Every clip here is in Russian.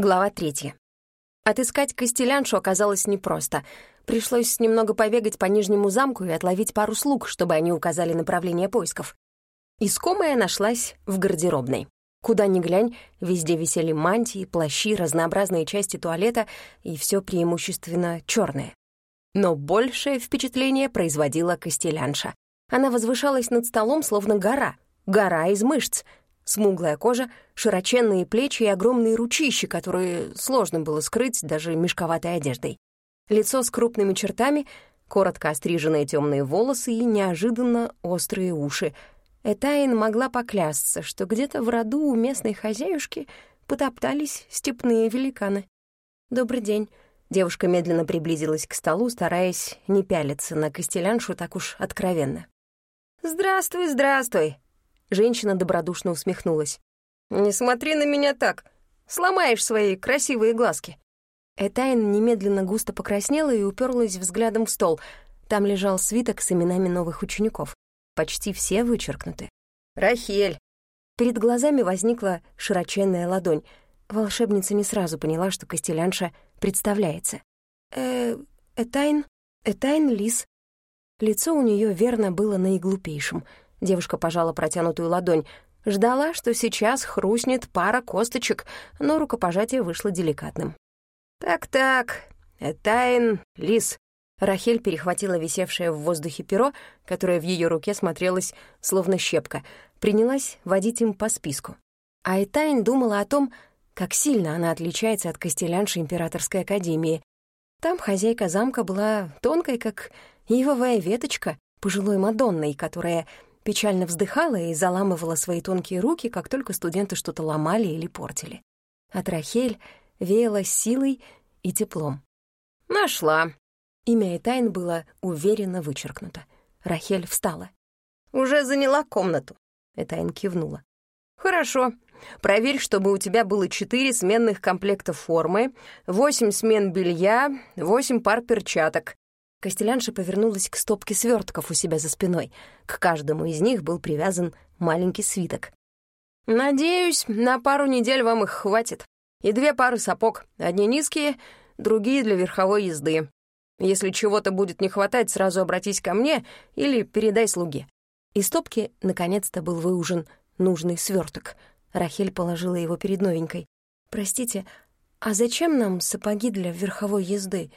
Глава третья. Отыскать Костеляншу оказалось непросто. Пришлось немного побегать по Нижнему замку и отловить пару слуг, чтобы они указали направление поисков. Искомая нашлась в гардеробной. Куда ни глянь, везде висели мантии, плащи, разнообразные части туалета и все преимущественно черное. Но большее впечатление производила Костелянша. Она возвышалась над столом, словно гора. Гора из мышц — Смуглая кожа, широченные плечи и огромные ручищи, которые сложно было скрыть даже мешковатой одеждой. Лицо с крупными чертами, коротко остриженные темные волосы и неожиданно острые уши. Этайн могла поклясться, что где-то в роду у местной хозяюшки потоптались степные великаны. «Добрый день». Девушка медленно приблизилась к столу, стараясь не пялиться на костеляншу так уж откровенно. «Здравствуй, здравствуй!» Женщина добродушно усмехнулась. «Не смотри на меня так. Сломаешь свои красивые глазки». Этайн немедленно густо покраснела и уперлась взглядом в стол. Там лежал свиток с именами новых учеников. Почти все вычеркнуты. «Рахель!» Перед глазами возникла широченная ладонь. Волшебница не сразу поняла, что Костелянша представляется. «Э, Этайн? Этайн Лис?» Лицо у нее верно было наиглупейшим — Девушка пожала протянутую ладонь. Ждала, что сейчас хрустнет пара косточек, но рукопожатие вышло деликатным. «Так-так, Этайн, лис». Рахель перехватила висевшее в воздухе перо, которое в ее руке смотрелось словно щепка, принялась водить им по списку. А Этайн думала о том, как сильно она отличается от костелянши Императорской Академии. Там хозяйка замка была тонкой, как ивовая веточка, пожилой Мадонной, которая печально вздыхала и заламывала свои тонкие руки, как только студенты что-то ломали или портили. От Рахель веяло силой и теплом. «Нашла». Имя Этайн было уверенно вычеркнуто. Рахель встала. «Уже заняла комнату», — Этайн кивнула. «Хорошо. Проверь, чтобы у тебя было четыре сменных комплекта формы, восемь смен белья, восемь пар перчаток, Костелянша повернулась к стопке свертков у себя за спиной. К каждому из них был привязан маленький свиток. «Надеюсь, на пару недель вам их хватит. И две пары сапог. Одни низкие, другие для верховой езды. Если чего-то будет не хватать, сразу обратись ко мне или передай слуге». Из стопки наконец-то был выужен нужный сверток. Рахель положила его перед новенькой. «Простите, а зачем нам сапоги для верховой езды?»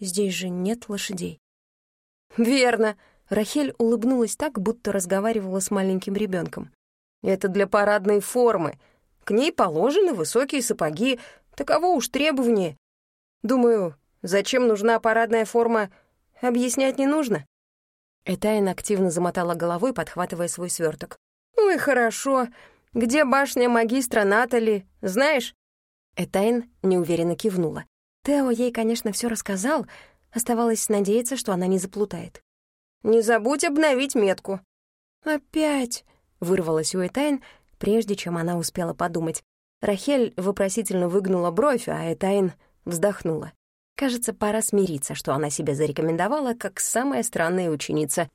Здесь же нет лошадей». «Верно!» — Рахель улыбнулась так, будто разговаривала с маленьким ребенком. «Это для парадной формы. К ней положены высокие сапоги. Таково уж требование. Думаю, зачем нужна парадная форма, объяснять не нужно». Этайн активно замотала головой, подхватывая свой сверток. «Ну и хорошо. Где башня магистра Натали, знаешь?» Этайн неуверенно кивнула. Тео ей, конечно, все рассказал, оставалось надеяться, что она не заплутает. «Не забудь обновить метку». «Опять?» — вырвалась у Этайн, прежде чем она успела подумать. Рахель вопросительно выгнула бровь, а Этайн вздохнула. Кажется, пора смириться, что она себя зарекомендовала как самая странная ученица.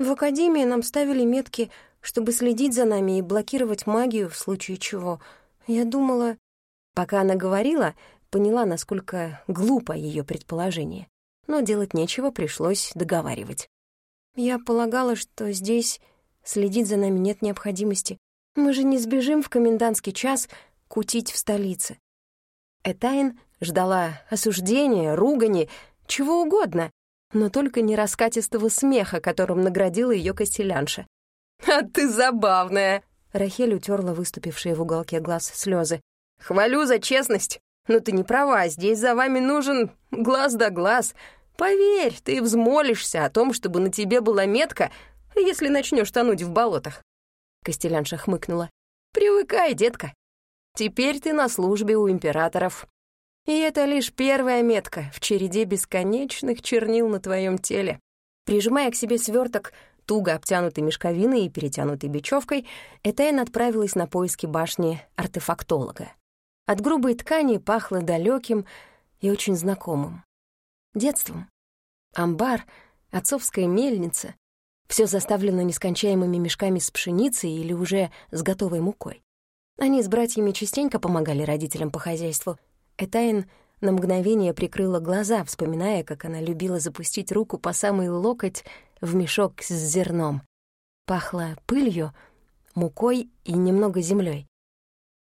«В академии нам ставили метки, чтобы следить за нами и блокировать магию в случае чего. Я думала...» Пока она говорила, поняла, насколько глупо ее предположение. Но делать нечего, пришлось договаривать. «Я полагала, что здесь следить за нами нет необходимости. Мы же не сбежим в комендантский час кутить в столице». Этайн ждала осуждения, ругани, чего угодно, но только не раскатистого смеха, которым наградила ее костелянша. «А ты забавная!» Рахель утерла выступившие в уголке глаз слезы. «Хвалю за честность. Но ты не права, здесь за вами нужен глаз да глаз. Поверь, ты взмолишься о том, чтобы на тебе была метка, если начнешь тонуть в болотах». Костелянша хмыкнула. «Привыкай, детка. Теперь ты на службе у императоров. И это лишь первая метка в череде бесконечных чернил на твоем теле. Прижимая к себе сверток, туго обтянутый мешковиной и перетянутый бечевкой, Этайн отправилась на поиски башни артефактолога. От грубой ткани пахло далеким и очень знакомым. Детством. Амбар, отцовская мельница. Все заставлено нескончаемыми мешками с пшеницей или уже с готовой мукой. Они с братьями частенько помогали родителям по хозяйству. Этайн на мгновение прикрыла глаза, вспоминая, как она любила запустить руку по самый локоть в мешок с зерном. Пахло пылью, мукой и немного землей.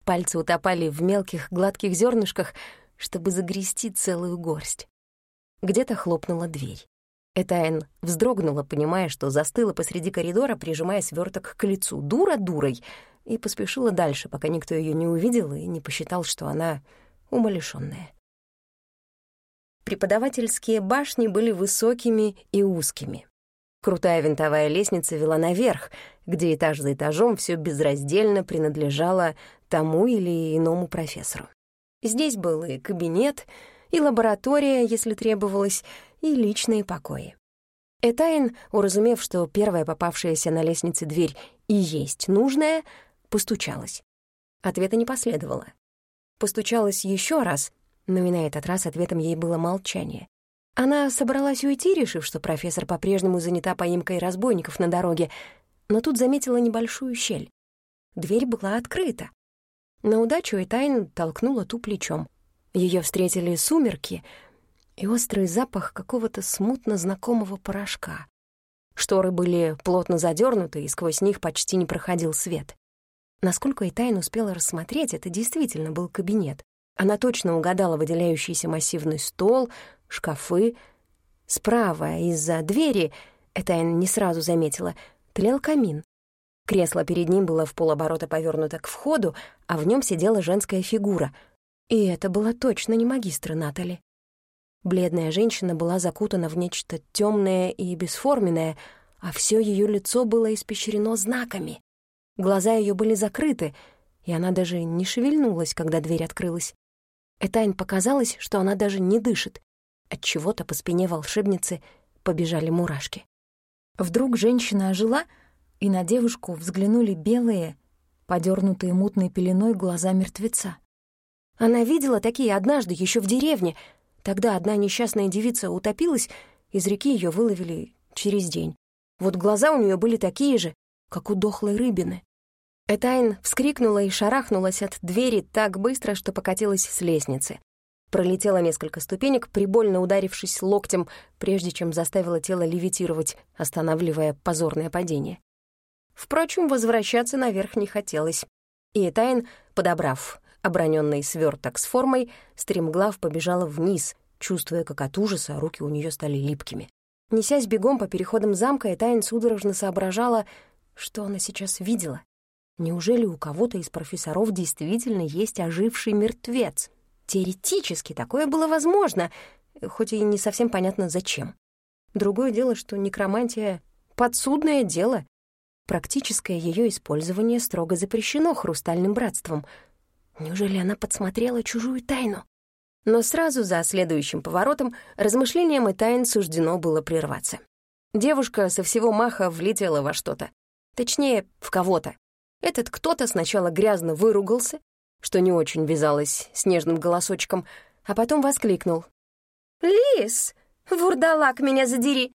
Пальцы утопали в мелких гладких зернышках, чтобы загрести целую горсть. Где-то хлопнула дверь. Этайн вздрогнула, понимая, что застыла посреди коридора, прижимая сверток к лицу. Дура дурой! И поспешила дальше, пока никто ее не увидел и не посчитал, что она умалишённая. Преподавательские башни были высокими и узкими. Крутая винтовая лестница вела наверх, где этаж за этажом все безраздельно принадлежало тому или иному профессору. Здесь был и кабинет, и лаборатория, если требовалось, и личные покои. Этайн, уразумев, что первая попавшаяся на лестнице дверь и есть нужная, постучалась. Ответа не последовало. Постучалась еще раз, но и на этот раз ответом ей было молчание. Она собралась уйти, решив, что профессор по-прежнему занята поимкой разбойников на дороге, но тут заметила небольшую щель. Дверь была открыта. На удачу Этайн толкнула ту плечом. Ее встретили сумерки и острый запах какого-то смутно знакомого порошка. Шторы были плотно задернуты, и сквозь них почти не проходил свет. Насколько Этайн успела рассмотреть, это действительно был кабинет. Она точно угадала выделяющийся массивный стол, шкафы. Справа, из-за двери, Этайн не сразу заметила, тлел камин. Кресло перед ним было в полоборота повернуто к входу, а в нем сидела женская фигура — и это была точно не магистра Натали. Бледная женщина была закутана в нечто темное и бесформенное, а все ее лицо было испещрено знаками. Глаза ее были закрыты, и она даже не шевельнулась, когда дверь открылась. Этайн показалось, что она даже не дышит. От чего-то по спине волшебницы побежали мурашки. Вдруг женщина ожила, и на девушку взглянули белые, подернутые мутной пеленой глаза мертвеца. Она видела такие однажды, еще в деревне. Тогда одна несчастная девица утопилась, из реки ее выловили через день. Вот глаза у нее были такие же, как у дохлой рыбины. Этайн вскрикнула и шарахнулась от двери так быстро, что покатилась с лестницы. Пролетела несколько ступенек, прибольно ударившись локтем, прежде чем заставила тело левитировать, останавливая позорное падение. Впрочем, возвращаться наверх не хотелось. И Этайн, подобрав Оброненный сверток с формой, стремглав побежала вниз, чувствуя, как от ужаса руки у нее стали липкими. Несясь бегом по переходам замка, Этайн судорожно соображала, что она сейчас видела. Неужели у кого-то из профессоров действительно есть оживший мертвец? Теоретически такое было возможно, хоть и не совсем понятно зачем. Другое дело, что некромантия — подсудное дело. Практическое ее использование строго запрещено хрустальным братством — Неужели она подсмотрела чужую тайну? Но сразу за следующим поворотом размышлениям и тайн суждено было прерваться. Девушка со всего маха влетела во что-то. Точнее, в кого-то. Этот кто-то сначала грязно выругался, что не очень вязалось с нежным голосочком, а потом воскликнул. «Лис, вурдалак меня задери!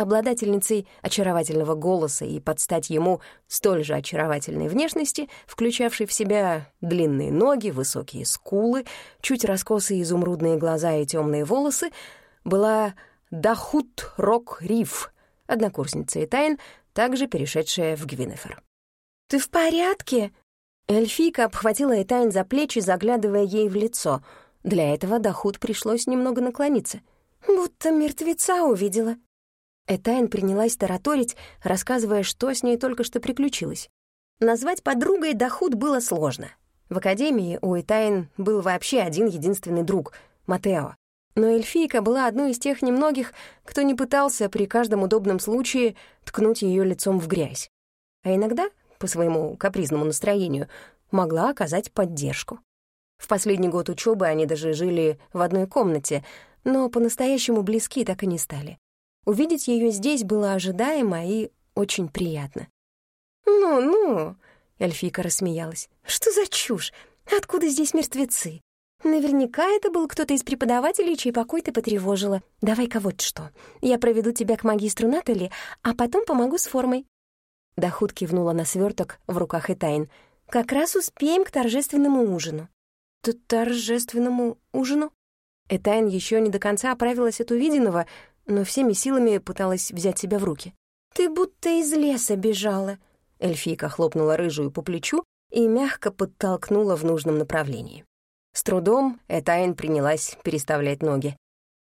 Обладательницей очаровательного голоса и под стать ему столь же очаровательной внешности, включавшей в себя длинные ноги, высокие скулы, чуть раскосые изумрудные глаза и темные волосы, была Дахут Рок Риф, однокурсница Этайн, также перешедшая в Гвинефер. «Ты в порядке?» Эльфийка обхватила Этайн за плечи, заглядывая ей в лицо. Для этого Дахут пришлось немного наклониться. «Будто мертвеца увидела», Этайн принялась тараторить, рассказывая, что с ней только что приключилось. Назвать подругой Дахуд было сложно. В академии у Этайн был вообще один единственный друг — Матео. Но эльфийка была одной из тех немногих, кто не пытался при каждом удобном случае ткнуть ее лицом в грязь. А иногда, по своему капризному настроению, могла оказать поддержку. В последний год учебы они даже жили в одной комнате, но по-настоящему близки так и не стали. Увидеть ее здесь было ожидаемо и очень приятно. «Ну-ну», — Эльфика рассмеялась, — «что за чушь? Откуда здесь мертвецы? Наверняка это был кто-то из преподавателей, чей покой ты потревожила. Давай-ка вот что. Я проведу тебя к магистру Натали, а потом помогу с формой». Дахут кивнула на сверток в руках Этайн. Как раз успеем к торжественному ужину». «Т «Торжественному ужину?» Этайн еще не до конца оправилась от увиденного, но всеми силами пыталась взять себя в руки. «Ты будто из леса бежала», — эльфийка хлопнула рыжую по плечу и мягко подтолкнула в нужном направлении. С трудом Этайн принялась переставлять ноги.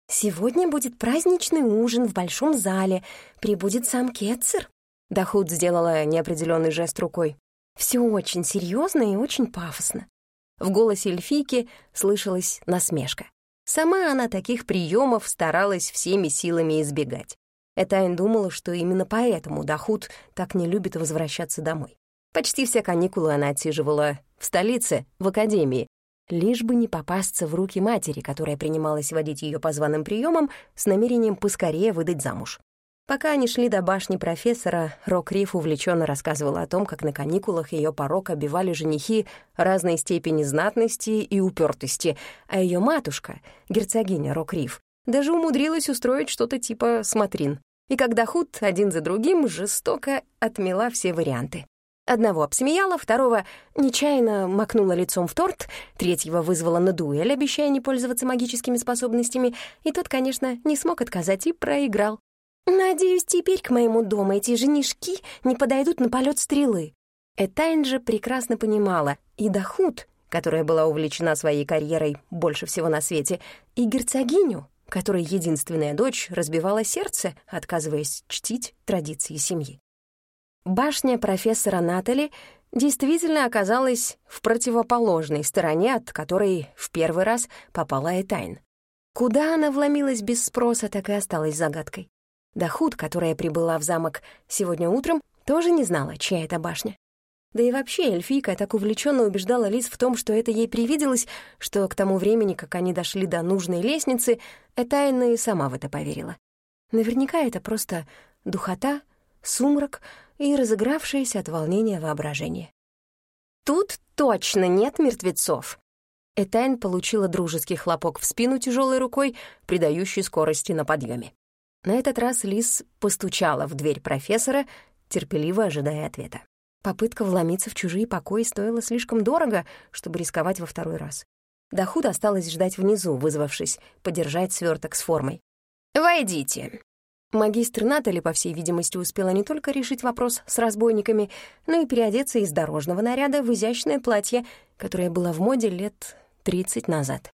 «Сегодня будет праздничный ужин в большом зале. Прибудет сам Кетцер». Дахут сделала неопределенный жест рукой. Все очень серьезно и очень пафосно. В голосе эльфийки слышалась насмешка. Сама она таких приемов старалась всеми силами избегать. Этайн думала, что именно поэтому Дахут так не любит возвращаться домой. Почти все каникулы она отсиживала в столице, в академии, лишь бы не попасться в руки матери, которая принималась водить ее по званым приемам с намерением поскорее выдать замуж. Пока они шли до башни профессора, Рок Риф увлеченно рассказывала о том, как на каникулах ее порог обивали женихи разной степени знатности и упертости, а ее матушка, герцогиня Рок Риф, даже умудрилась устроить что-то типа смотрин. И когда Худ один за другим жестоко отмела все варианты. Одного обсмеяла, второго нечаянно макнула лицом в торт, третьего вызвала на дуэль, обещая не пользоваться магическими способностями, и тот, конечно, не смог отказать и проиграл. «Надеюсь, теперь к моему дому эти женишки не подойдут на полет стрелы». Этайн же прекрасно понимала, и Дахут, которая была увлечена своей карьерой больше всего на свете, и герцогиню, которой единственная дочь разбивала сердце, отказываясь чтить традиции семьи. Башня профессора Натали действительно оказалась в противоположной стороне, от которой в первый раз попала Этайн. Куда она вломилась без спроса, так и осталась загадкой. Дахут, которая прибыла в замок сегодня утром, тоже не знала, чья это башня. Да и вообще эльфийка так увлеченно убеждала Лиз в том, что это ей привиделось, что к тому времени, как они дошли до нужной лестницы, Этайна и сама в это поверила. Наверняка это просто духота, сумрак и разыгравшееся от волнения воображение. «Тут точно нет мертвецов!» Этайн получила дружеский хлопок в спину тяжелой рукой, придающий скорости на подъеме. На этот раз Лис постучала в дверь профессора, терпеливо ожидая ответа. Попытка вломиться в чужие покои стоила слишком дорого, чтобы рисковать во второй раз. Дахуд осталось ждать внизу, вызвавшись подержать сверток с формой. «Войдите», Магистр Натали, по всей видимости, успела не только решить вопрос с разбойниками, но и переодеться из дорожного наряда в изящное платье, которое было в моде лет 30 назад.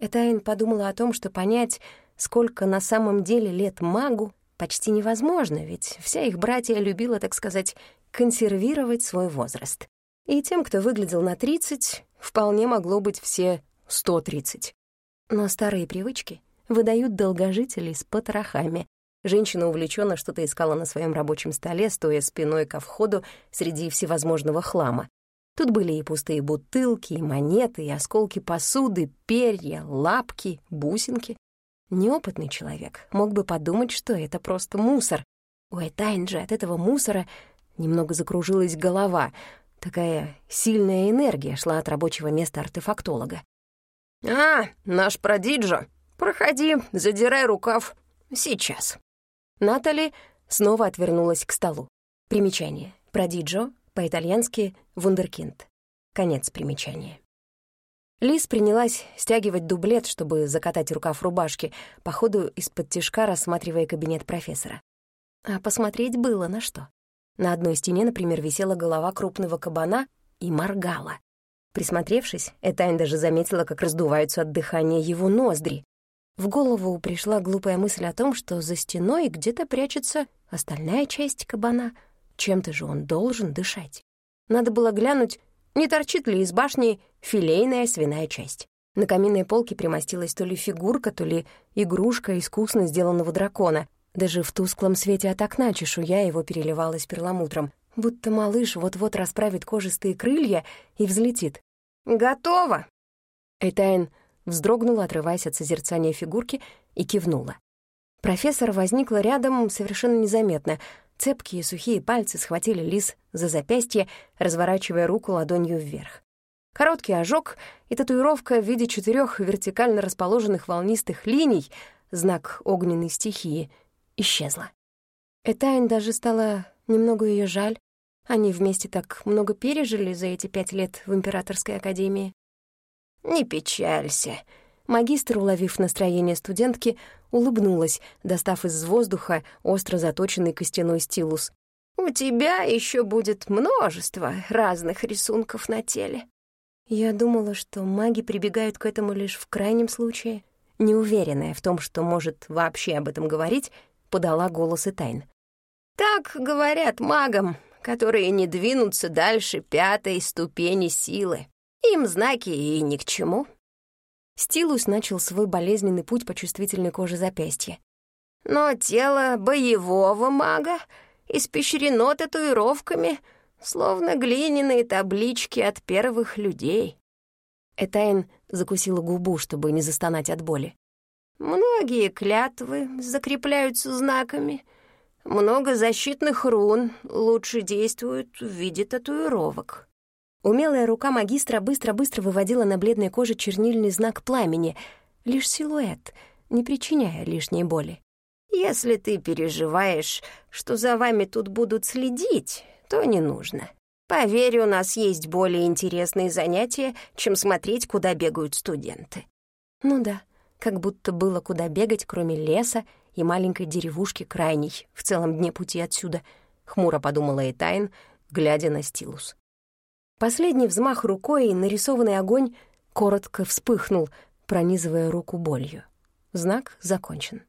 Этайн подумала о том, что понять, сколько на самом деле лет магу, почти невозможно, ведь вся их братья любила, так сказать, консервировать свой возраст. И тем, кто выглядел на 30, вполне могло быть все 130. Но старые привычки выдают долгожителей с потрохами, Женщина увлеченно что-то искала на своем рабочем столе, стоя спиной ко входу среди всевозможного хлама. Тут были и пустые бутылки, и монеты, и осколки посуды, перья, лапки, бусинки. Неопытный человек мог бы подумать, что это просто мусор. У Этайн же от этого мусора немного закружилась голова. Такая сильная энергия шла от рабочего места артефактолога. «А, наш продиджо, проходи, задирай рукав. Сейчас». Натали снова отвернулась к столу. Примечание. Продиджо, по-итальянски «вундеркинд». Конец примечания. Лиз принялась стягивать дублет, чтобы закатать рукав рубашки, по ходу из-под тишка рассматривая кабинет профессора. А посмотреть было на что. На одной стене, например, висела голова крупного кабана и моргала. Присмотревшись, Этайн даже заметила, как раздуваются от дыхания его ноздри, в голову пришла глупая мысль о том, что за стеной где-то прячется остальная часть кабана. Чем-то же он должен дышать. Надо было глянуть, не торчит ли из башни филейная свиная часть. На каминной полке примостилась то ли фигурка, то ли игрушка искусно сделанного дракона. Даже в тусклом свете от окна чешуя его переливалась перламутром, будто малыш вот-вот расправит кожистые крылья и взлетит. «Готово!» Этайн вздрогнула, отрываясь от созерцания фигурки, и кивнула. Профессор возникла рядом совершенно незаметно. Цепкие сухие пальцы схватили лис за запястье, разворачивая руку ладонью вверх. Короткий ожог и татуировка в виде четырех вертикально расположенных волнистых линий, знак огненной стихии, исчезла. Этайн даже стало немного ее жаль. Они вместе так много пережили за эти пять лет в Императорской академии. «Не печалься». Магистр, уловив настроение студентки, улыбнулась, достав из воздуха остро заточенный костяной стилус. «У тебя еще будет множество разных рисунков на теле». Я думала, что маги прибегают к этому лишь в крайнем случае. Неуверенная в том, что может вообще об этом говорить, подала голос и тайн. «Так говорят магам, которые не двинутся дальше пятой ступени силы. Им знаки и ни к чему». Стилус начал свой болезненный путь по чувствительной коже запястья. «Но тело боевого мага испещрено татуировками, словно глиняные таблички от первых людей». Этайн закусила губу, чтобы не застонать от боли. «Многие клятвы закрепляются знаками. Много защитных рун лучше действуют в виде татуировок». Умелая рука магистра быстро-быстро выводила на бледной коже чернильный знак пламени, лишь силуэт, не причиняя лишней боли. «Если ты переживаешь, что за вами тут будут следить, то не нужно. Поверь, у нас есть более интересные занятия, чем смотреть, куда бегают студенты». Ну да, как будто было куда бегать, кроме леса и маленькой деревушки крайней, в целом дне пути отсюда, — хмуро подумала Этайн, глядя на стилус. Последний взмах рукой и нарисованный огонь коротко вспыхнул, пронизывая руку болью. Знак закончен.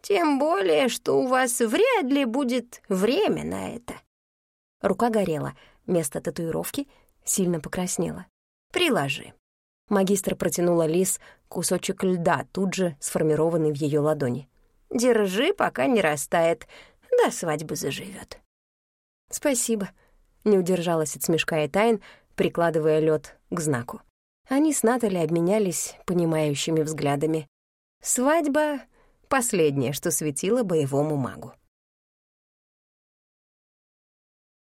«Тем более, что у вас вряд ли будет время на это». Рука горела, место татуировки сильно покраснело. «Приложи». Магистр протянула Лис кусочек льда, тут же сформированный в ее ладони. «Держи, пока не растает, до свадьбы заживет. «Спасибо», не удержалась от смешка и тайн, прикладывая лед к знаку. Они с Натали обменялись понимающими взглядами. Свадьба — последнее, что светило боевому магу.